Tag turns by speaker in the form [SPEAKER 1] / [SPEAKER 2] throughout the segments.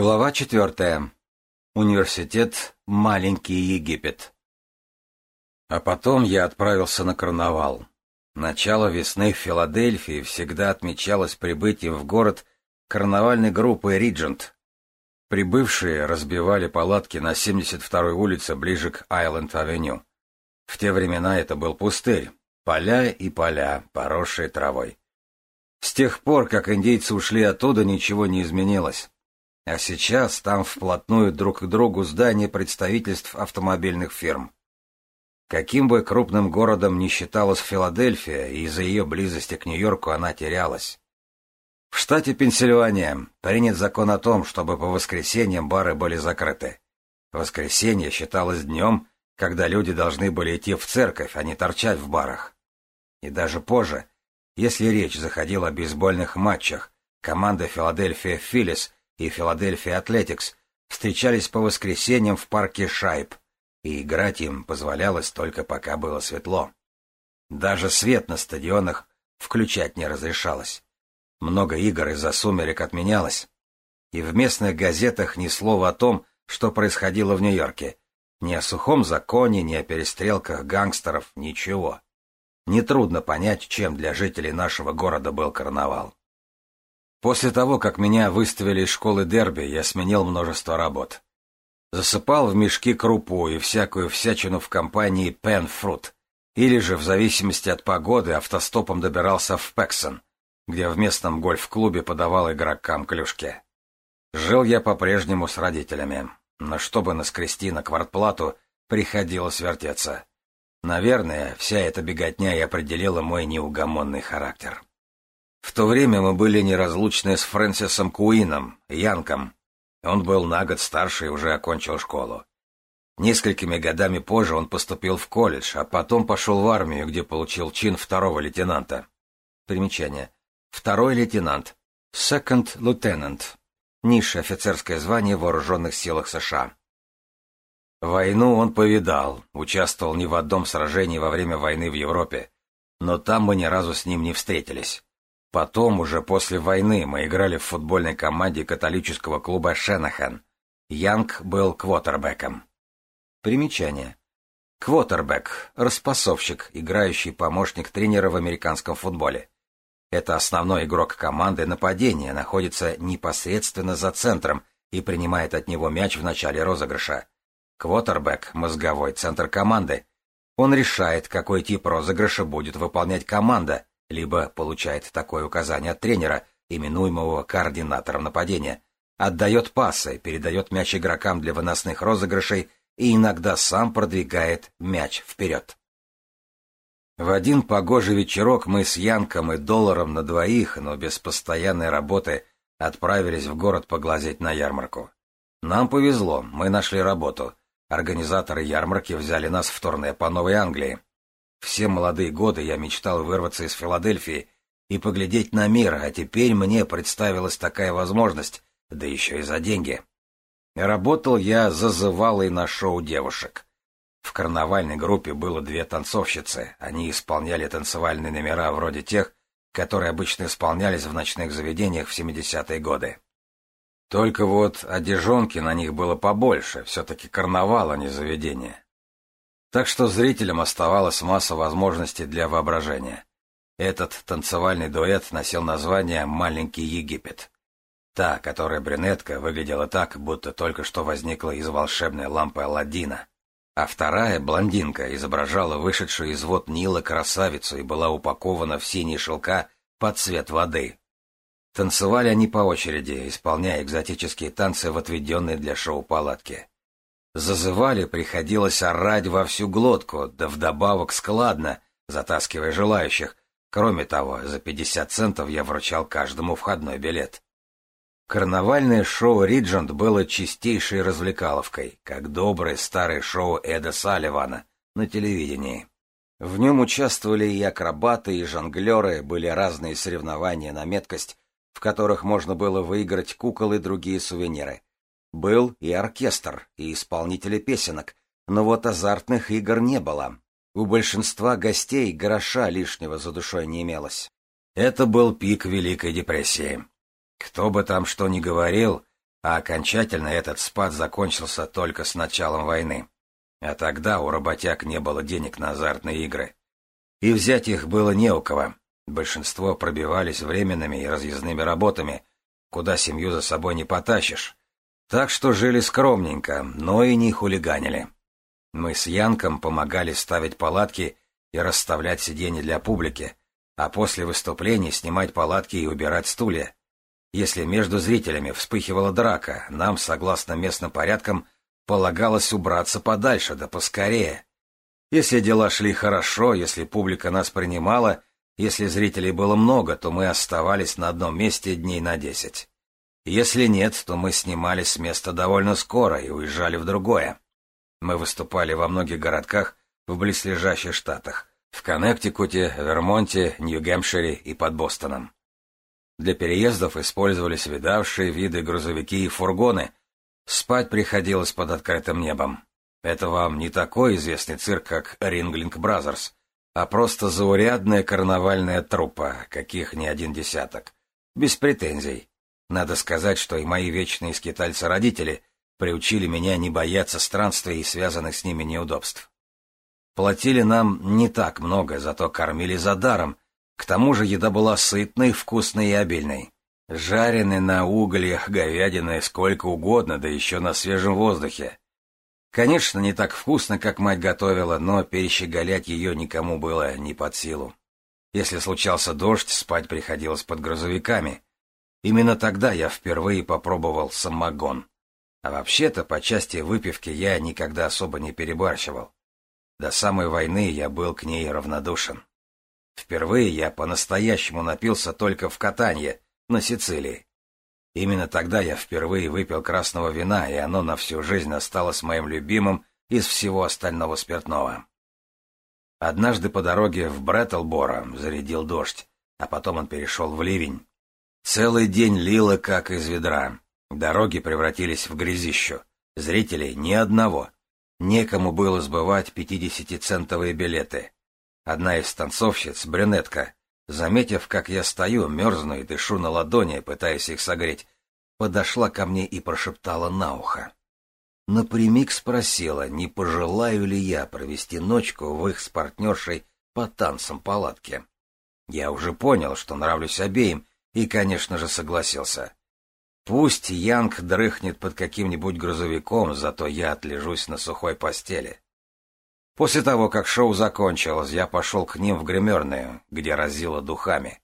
[SPEAKER 1] Глава четвертая. Университет «Маленький Египет». А потом я отправился на карнавал. Начало весны в Филадельфии всегда отмечалось прибытием в город карнавальной группы «Риджент». Прибывшие разбивали палатки на 72-й улице ближе к Айленд-авеню. В те времена это был пустырь, поля и поля, поросшие травой. С тех пор, как индейцы ушли оттуда, ничего не изменилось. А сейчас там вплотную друг к другу здания представительств автомобильных фирм. Каким бы крупным городом ни считалась Филадельфия, из-за ее близости к Нью-Йорку она терялась. В штате Пенсильвания принят закон о том, чтобы по воскресеньям бары были закрыты. Воскресенье считалось днем, когда люди должны были идти в церковь, а не торчать в барах. И даже позже, если речь заходила о бейсбольных матчах, команда Филадельфия Филис и Филадельфия Атлетикс встречались по воскресеньям в парке Шайб, и играть им позволялось только пока было светло. Даже свет на стадионах включать не разрешалось. Много игр из-за сумерек отменялось. И в местных газетах ни слова о том, что происходило в Нью-Йорке. Ни о сухом законе, ни о перестрелках гангстеров, ничего. Нетрудно понять, чем для жителей нашего города был карнавал. После того, как меня выставили из школы Дерби, я сменил множество работ. Засыпал в мешки крупу и всякую всячину в компании Пенфрут, или же, в зависимости от погоды, автостопом добирался в Пексон, где в местном гольф-клубе подавал игрокам клюшки. Жил я по-прежнему с родителями, но чтобы наскрести на квартплату, приходилось вертеться. Наверное, вся эта беготня и определила мой неугомонный характер. В то время мы были неразлучны с Фрэнсисом Куином, Янком. Он был на год старше и уже окончил школу. Несколькими годами позже он поступил в колледж, а потом пошел в армию, где получил чин второго лейтенанта. Примечание. Второй лейтенант. Second Lieutenant. Низшее офицерское звание в вооруженных силах США. Войну он повидал, участвовал не в одном сражении во время войны в Европе, но там мы ни разу с ним не встретились. Потом, уже после войны, мы играли в футбольной команде католического клуба «Шенахан». Янг был квотербеком. Примечание. Квотербек – распасовщик, играющий помощник тренера в американском футболе. Это основной игрок команды нападения, находится непосредственно за центром и принимает от него мяч в начале розыгрыша. Квотербек – мозговой центр команды. Он решает, какой тип розыгрыша будет выполнять команда – либо получает такое указание от тренера, именуемого координатором нападения, отдает пасы, передает мяч игрокам для выносных розыгрышей и иногда сам продвигает мяч вперед. В один погожий вечерок мы с Янком и Долларом на двоих, но без постоянной работы, отправились в город поглазеть на ярмарку. Нам повезло, мы нашли работу. Организаторы ярмарки взяли нас в турне по Новой Англии. Все молодые годы я мечтал вырваться из Филадельфии и поглядеть на мир, а теперь мне представилась такая возможность, да еще и за деньги. Работал я зазывалой на шоу девушек. В карнавальной группе было две танцовщицы, они исполняли танцевальные номера вроде тех, которые обычно исполнялись в ночных заведениях в 70-е годы. Только вот одежонки на них было побольше, все-таки карнавал, а не заведение. Так что зрителям оставалась масса возможностей для воображения. Этот танцевальный дуэт носил название «Маленький Египет». Та, которая брюнетка, выглядела так, будто только что возникла из волшебной лампы Алладина. А вторая, блондинка, изображала вышедшую из вод Нила красавицу и была упакована в синий шелка под цвет воды. Танцевали они по очереди, исполняя экзотические танцы в отведенной для шоу палатке зазывали, приходилось орать во всю глотку, да вдобавок складно, затаскивая желающих. Кроме того, за 50 центов я вручал каждому входной билет. Карнавальное шоу «Риджент» было чистейшей развлекаловкой, как доброе старое шоу Эда Салливана на телевидении. В нем участвовали и акробаты, и жонглеры, были разные соревнования на меткость, в которых можно было выиграть кукол и другие сувениры — был и оркестр, и исполнители песенок, но вот азартных игр не было. У большинства гостей гроша лишнего за душой не имелось. Это был пик Великой депрессии. Кто бы там что ни говорил, а окончательно этот спад закончился только с началом войны. А тогда у работяг не было денег на азартные игры. И взять их было не у кого. Большинство пробивались временными и разъездными работами, куда семью за собой не потащишь. Так что жили скромненько, но и не хулиганили. Мы с Янком помогали ставить палатки и расставлять сиденья для публики, а после выступлений снимать палатки и убирать стулья. Если между зрителями вспыхивала драка, нам, согласно местным порядкам, полагалось убраться подальше, да поскорее. Если дела шли хорошо, если публика нас принимала, если зрителей было много, то мы оставались на одном месте дней на десять. Если нет, то мы снимались с места довольно скоро и уезжали в другое. Мы выступали во многих городках в близлежащих штатах — в Коннектикуте, Вермонте, Нью-Гэмпшире и под Бостоном. Для переездов использовались видавшие виды грузовики и фургоны. Спать приходилось под открытым небом. Это вам не такой известный цирк, как Ринглинг Бразерс, а просто заурядная карнавальная труппа, каких не один десяток. Без претензий. Надо сказать, что и мои вечные скитальцы-родители приучили меня не бояться странствий и связанных с ними неудобств. Платили нам не так много, зато кормили за даром. К тому же еда была сытной, вкусной и обильной. Жарены на угольях, говядины, сколько угодно, да еще на свежем воздухе. Конечно, не так вкусно, как мать готовила, но перещеголять ее никому было не под силу. Если случался дождь, спать приходилось под грузовиками — Именно тогда я впервые попробовал самогон. А вообще-то, по части выпивки я никогда особо не перебарщивал. До самой войны я был к ней равнодушен. Впервые я по-настоящему напился только в катанье, на Сицилии. Именно тогда я впервые выпил красного вина, и оно на всю жизнь осталось моим любимым из всего остального спиртного. Однажды по дороге в Бреттелбора зарядил дождь, а потом он перешел в ливень. Целый день лило, как из ведра. Дороги превратились в грязищу. Зрителей ни одного. Некому было сбывать пятидесятицентовые билеты. Одна из танцовщиц, брюнетка, заметив, как я стою, мерзну и дышу на ладони, пытаясь их согреть, подошла ко мне и прошептала на ухо. Напрямик спросила, не пожелаю ли я провести ночку в их с партнершей по танцам палатке. Я уже понял, что нравлюсь обеим, и, конечно же, согласился. Пусть Янг дрыхнет под каким-нибудь грузовиком, зато я отлежусь на сухой постели. После того, как шоу закончилось, я пошел к ним в гримерную, где разило духами.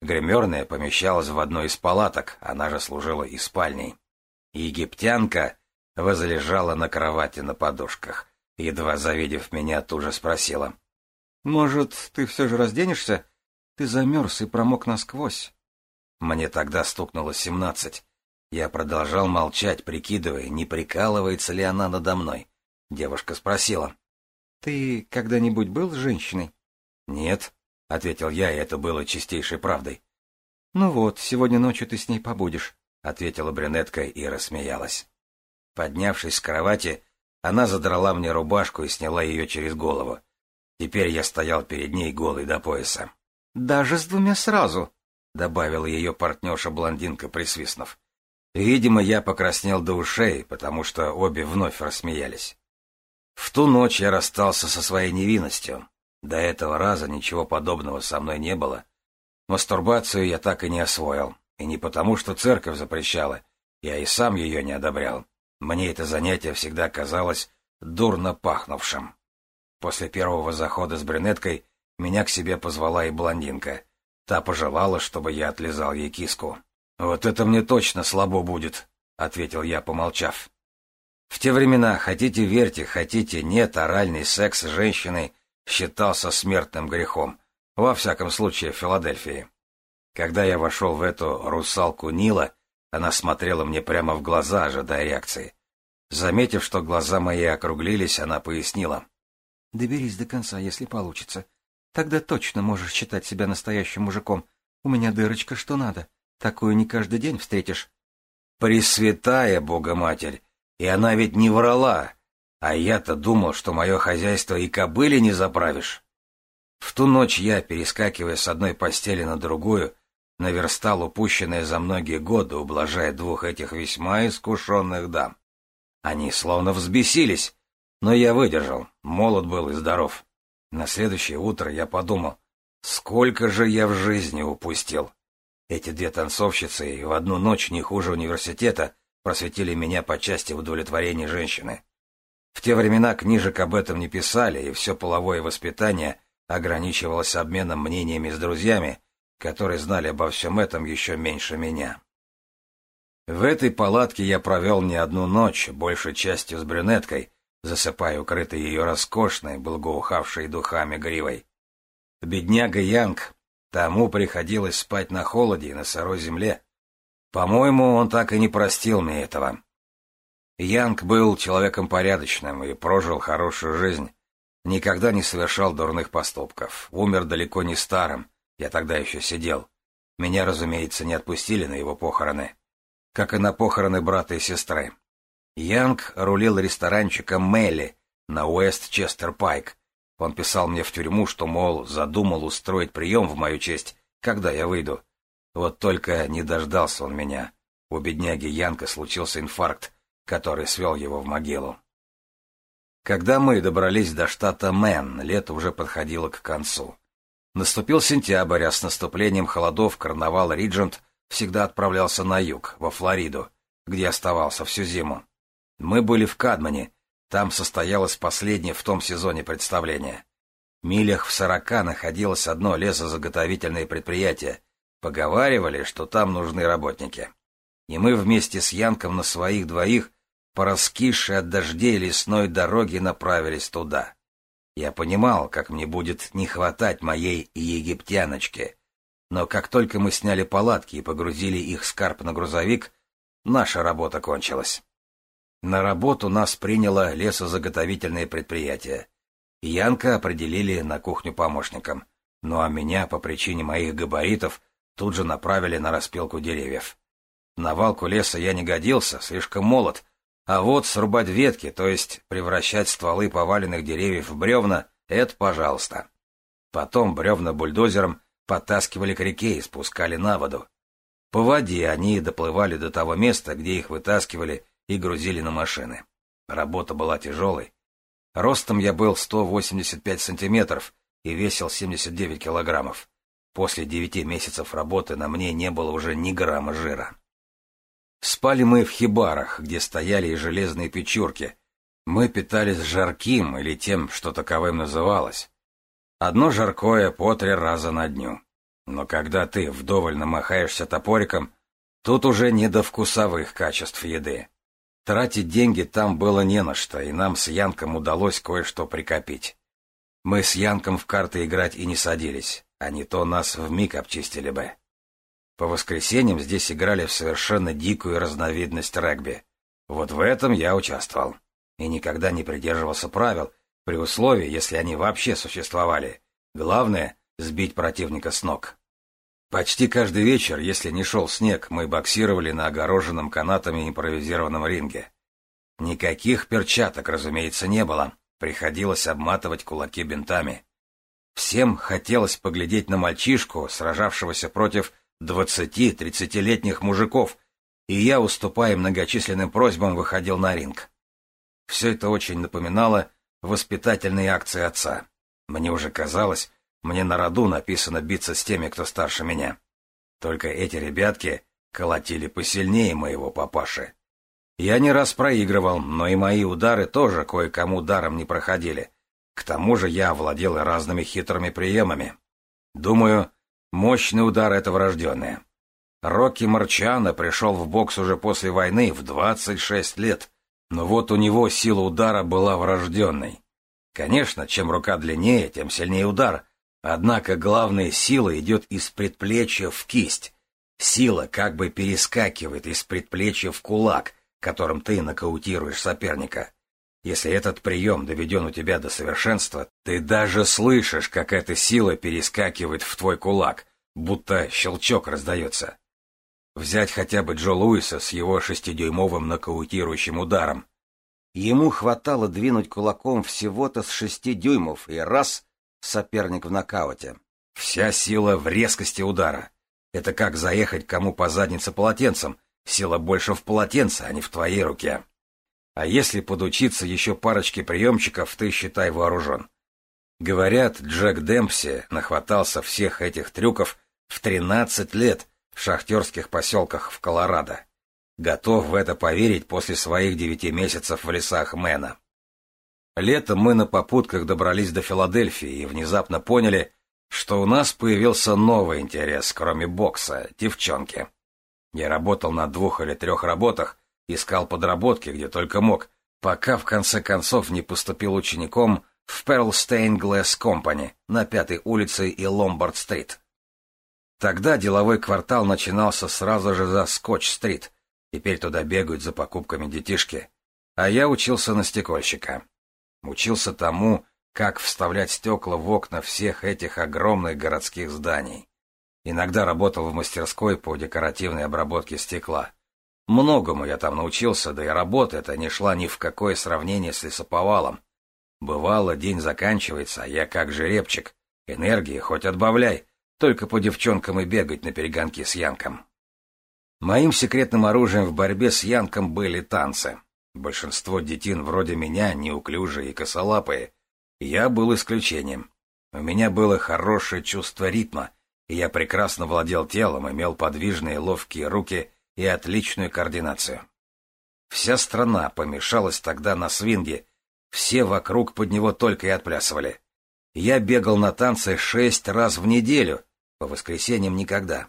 [SPEAKER 1] Гримерная помещалась в одной из палаток, она же служила и спальней. Египтянка возлежала на кровати на подушках. Едва завидев меня, тут же спросила. — Может, ты все же разденешься? Ты замерз и промок насквозь. Мне тогда стукнуло семнадцать. Я продолжал молчать, прикидывая, не прикалывается ли она надо мной. Девушка спросила. «Ты когда-нибудь был с женщиной?» «Нет», — ответил я, и это было чистейшей правдой. «Ну вот, сегодня ночью ты с ней побудешь», — ответила брюнетка и рассмеялась. Поднявшись с кровати, она задрала мне рубашку и сняла ее через голову. Теперь я стоял перед ней голый до пояса. «Даже с двумя сразу?» — добавила ее партнерша-блондинка, присвистнув. Видимо, я покраснел до ушей, потому что обе вновь рассмеялись. В ту ночь я расстался со своей невинностью. До этого раза ничего подобного со мной не было. Мастурбацию я так и не освоил. И не потому, что церковь запрещала. Я и сам ее не одобрял. Мне это занятие всегда казалось дурно пахнувшим. После первого захода с брюнеткой меня к себе позвала и блондинка — Та пожелала, чтобы я отлизал ей киску. «Вот это мне точно слабо будет», — ответил я, помолчав. В те времена, хотите верьте, хотите нет, оральный секс с женщиной считался смертным грехом, во всяком случае в Филадельфии. Когда я вошел в эту русалку Нила, она смотрела мне прямо в глаза, ожидая реакции. Заметив, что глаза мои округлились, она пояснила. «Доберись до конца, если получится. Тогда точно можешь считать себя настоящим мужиком. У меня дырочка что надо. Такую не каждый день встретишь. Пресвятая Богоматерь! И она ведь не врала. А я-то думал, что мое хозяйство и кобыли не заправишь. В ту ночь я, перескакивая с одной постели на другую, наверстал упущенное за многие годы, ублажая двух этих весьма искушенных дам. Они словно взбесились, но я выдержал, молод был и здоров. На следующее утро я подумал, сколько же я в жизни упустил. Эти две танцовщицы в одну ночь не хуже университета просветили меня по части удовлетворения женщины. В те времена книжек об этом не писали, и все половое воспитание ограничивалось обменом мнениями с друзьями, которые знали обо всем этом еще меньше меня. В этой палатке я провел не одну ночь, большей частью с брюнеткой, засыпая укрытый ее роскошной, благоухавшей духами гривой. Бедняга Янг тому приходилось спать на холоде и на сырой земле. По-моему, он так и не простил мне этого. Янг был человеком порядочным и прожил хорошую жизнь. Никогда не совершал дурных поступков. Умер далеко не старым. Я тогда еще сидел. Меня, разумеется, не отпустили на его похороны. Как и на похороны брата и сестры. Янг рулил ресторанчиком Мелли на Уэст-Честер-Пайк. Он писал мне в тюрьму, что, мол, задумал устроить прием в мою честь, когда я выйду. Вот только не дождался он меня. У бедняги Янка случился инфаркт, который свел его в могилу. Когда мы добрались до штата Мэн, лето уже подходило к концу. Наступил сентябрь, а с наступлением холодов карнавал Риджент всегда отправлялся на юг, во Флориду, где оставался всю зиму. Мы были в Кадмане. Там состоялось последнее в том сезоне представление. Милях в сорока находилось одно лесозаготовительное предприятие. Поговаривали, что там нужны работники. И мы вместе с Янком на своих двоих, по раскисшей от дождей лесной дороге, направились туда. Я понимал, как мне будет не хватать моей египтяночки. Но как только мы сняли палатки и погрузили их скарб на грузовик, наша работа кончилась. На работу нас приняло лесозаготовительное предприятие. Янка определили на кухню помощником, ну а меня по причине моих габаритов тут же направили на распилку деревьев. На валку леса я не годился, слишком молод, а вот срубать ветки, то есть превращать стволы поваленных деревьев в бревна, это пожалуйста. Потом бревна бульдозером подтаскивали к реке и спускали на воду. По воде они доплывали до того места, где их вытаскивали и грузили на машины. Работа была тяжелой. Ростом я был 185 сантиметров и весил 79 килограммов. После девяти месяцев работы на мне не было уже ни грамма жира. Спали мы в хибарах, где стояли и железные печурки. Мы питались жарким или тем, что таковым называлось. Одно жаркое по три раза на дню. Но когда ты вдоволь намахаешься топориком, тут уже не до вкусовых качеств еды. Тратить деньги там было не на что, и нам с Янком удалось кое-что прикопить. Мы с Янком в карты играть и не садились, а не то нас вмиг обчистили бы. По воскресеньям здесь играли в совершенно дикую разновидность регби. Вот в этом я участвовал. И никогда не придерживался правил, при условии, если они вообще существовали. Главное — сбить противника с ног. Почти каждый вечер, если не шел снег, мы боксировали на огороженном канатами импровизированном ринге. Никаких перчаток, разумеется, не было. Приходилось обматывать кулаки бинтами. Всем хотелось поглядеть на мальчишку, сражавшегося против двадцати-тридцатилетних мужиков, и я, уступая многочисленным просьбам, выходил на ринг. Все это очень напоминало воспитательные акции отца. Мне уже казалось, мне на роду написано биться с теми, кто старше меня. Только эти ребятки колотили посильнее моего папаши. Я не раз проигрывал, но и мои удары тоже кое-кому даром не проходили. К тому же я овладел разными хитрыми приемами. Думаю, мощный удар — это врожденное. Рокки Марчано пришел в бокс уже после войны в 26 лет, но вот у него сила удара была врожденной. Конечно, чем рука длиннее, тем сильнее удар — Однако главная сила идет из предплечья в кисть. Сила как бы перескакивает из предплечья в кулак, которым ты нокаутируешь соперника. Если этот прием доведен у тебя до совершенства, ты даже слышишь, как эта сила перескакивает в твой кулак, будто щелчок раздается. Взять хотя бы Джо Луиса с его шестидюймовым нокаутирующим ударом. Ему хватало двинуть кулаком всего-то с шести дюймов, и раз — соперник в нокауте. Вся сила в резкости удара. Это как заехать кому по заднице полотенцем. Сила больше в полотенце, а не в твоей руке. А если подучиться еще парочке приемчиков, ты, считай, вооружен. Говорят, Джек Демпси нахватался всех этих трюков в 13 лет в шахтерских поселках в Колорадо. Готов в это поверить после своих девяти месяцев в лесах Мэна. Летом мы на попутках добрались до Филадельфии и внезапно поняли, что у нас появился новый интерес, кроме бокса, девчонки. Я работал на двух или трех работах, искал подработки, где только мог, пока в конце концов не поступил учеником в Pearl Stain Glass Company на Пятой улице и Ломбард-стрит. Тогда деловой квартал начинался сразу же за Скотч-стрит, теперь туда бегают за покупками детишки, а я учился на стекольщика. Учился тому, как вставлять стекла в окна всех этих огромных городских зданий. Иногда работал в мастерской по декоративной обработке стекла. Многому я там научился, да и работа эта не шла ни в какое сравнение с лесоповалом. Бывало, день заканчивается, а я как жеребчик. Энергии хоть отбавляй, только по девчонкам и бегать на перегонки с Янком. Моим секретным оружием в борьбе с Янком были танцы. Большинство детин вроде меня, неуклюжие и косолапые. Я был исключением. У меня было хорошее чувство ритма, и я прекрасно владел телом, имел подвижные ловкие руки и отличную координацию. Вся страна помешалась тогда на свинге, все вокруг под него только и отплясывали. Я бегал на танцы шесть раз в неделю, по воскресеньям никогда.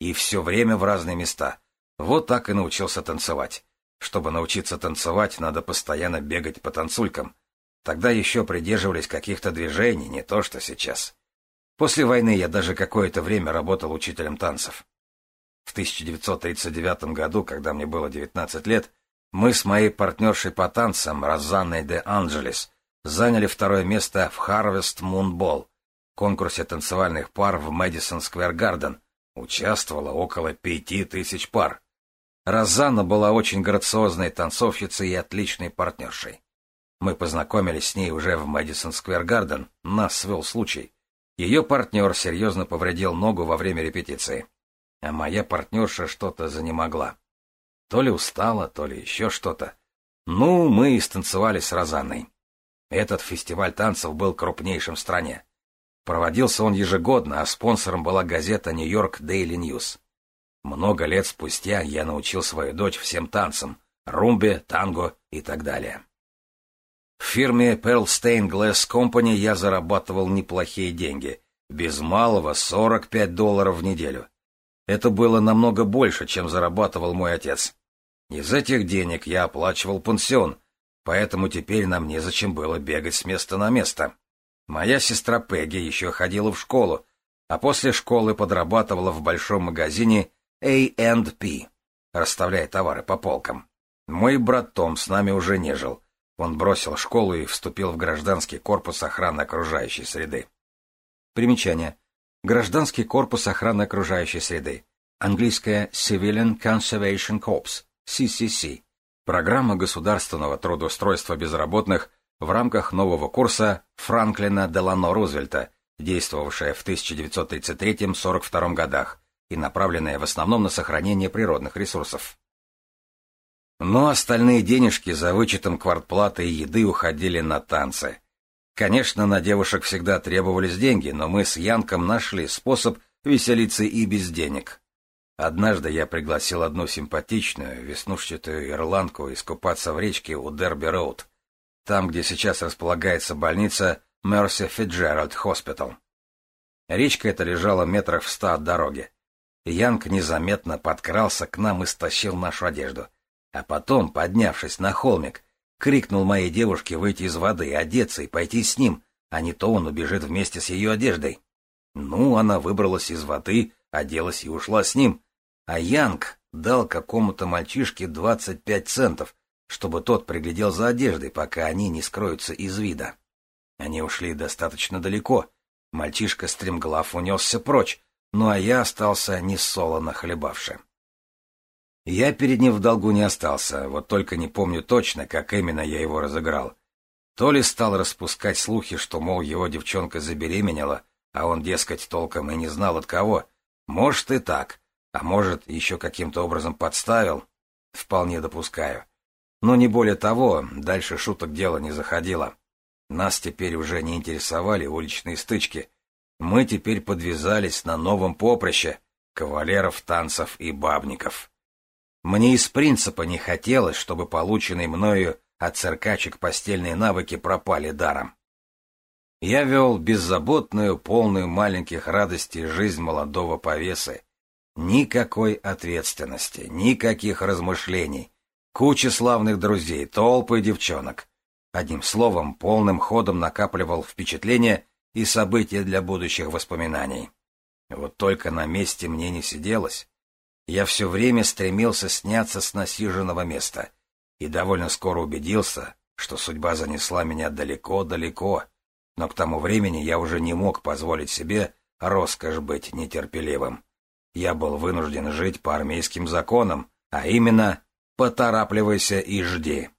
[SPEAKER 1] И все время в разные места. Вот так и научился танцевать. Чтобы научиться танцевать, надо постоянно бегать по танцулькам. Тогда еще придерживались каких-то движений, не то что сейчас. После войны я даже какое-то время работал учителем танцев. В 1939 году, когда мне было 19 лет, мы с моей партнершей по танцам Розанной де Анджелес заняли второе место в Harvest Moon Ball, конкурсе танцевальных пар в Мэдисон Сквер Гарден. Участвовало около пяти тысяч пар. Розанна была очень грациозной танцовщицей и отличной партнершей. Мы познакомились с ней уже в Мэдисон Сквер Гарден, нас свел случай. Ее партнер серьезно повредил ногу во время репетиции, а моя партнерша что-то занемогла. То ли устала, то ли еще что-то. Ну, мы и станцевали с Розанной. Этот фестиваль танцев был крупнейшим в стране. Проводился он ежегодно, а спонсором была газета «Нью-Йорк Дейли Ньюс». Много лет спустя я научил свою дочь всем танцам — румбе, танго и так далее. В фирме Pearl Stained Glass Company я зарабатывал неплохие деньги, без малого 45 долларов в неделю. Это было намного больше, чем зарабатывал мой отец. Из этих денег я оплачивал пансион, поэтому теперь нам незачем было бегать с места на место. Моя сестра Пегги еще ходила в школу, а после школы подрабатывала в большом магазине A&P. Расставляя товары по полкам. Мой брат Том с нами уже не жил. Он бросил школу и вступил в гражданский корпус охраны окружающей среды. Примечание. Гражданский корпус охраны окружающей среды. Английское Civilian Conservation Corps, CCC. Программа государственного трудоустройства безработных в рамках нового курса Франклина Делано Рузвельта, действовавшая в 1933-1942 годах, и направленное в основном на сохранение природных ресурсов. Но остальные денежки за вычетом квартплаты и еды уходили на танцы. Конечно, на девушек всегда требовались деньги, но мы с Янком нашли способ веселиться и без денег. Однажды я пригласил одну симпатичную, веснушчатую ирландку искупаться в речке у Дерби-Роуд, там, где сейчас располагается больница Мерси Фицджеральд Хоспитал. Речка эта лежала метрах в ста от дороги. Янг незаметно подкрался к нам и стащил нашу одежду. А потом, поднявшись на холмик, крикнул моей девушке выйти из воды, одеться и пойти с ним, а не то он убежит вместе с ее одеждой. Ну, она выбралась из воды, оделась и ушла с ним. А Янг дал какому-то мальчишке 25 центов, чтобы тот приглядел за одеждой, пока они не скроются из вида. Они ушли достаточно далеко. Мальчишка стремглав унесся прочь, ну а я остался несолоно хлебавшим. Я перед ним в долгу не остался, вот только не помню точно, как именно я его разыграл. То ли стал распускать слухи, что, мол, его девчонка забеременела, а он, дескать, толком и не знал от кого. Может и так, а может, еще каким-то образом подставил. Вполне допускаю. Но не более того, дальше шуток дело не заходило. Нас теперь уже не интересовали уличные стычки — мы теперь подвязались на новом поприще кавалеров, танцев и бабников. Мне из принципа не хотелось, чтобы полученные мною от циркачек постельные навыки пропали даром. Я вел беззаботную, полную маленьких радостей жизнь молодого повесы. Никакой ответственности, никаких размышлений, куча славных друзей, толпы девчонок. Одним словом, полным ходом накапливал впечатление и события для будущих воспоминаний. Вот только на месте мне не сиделось. Я все время стремился сняться с насиженного места и довольно скоро убедился, что судьба занесла меня далеко-далеко, но к тому времени я уже не мог позволить себе роскошь быть нетерпеливым. Я был вынужден жить по армейским законам, а именно «поторапливайся и жди».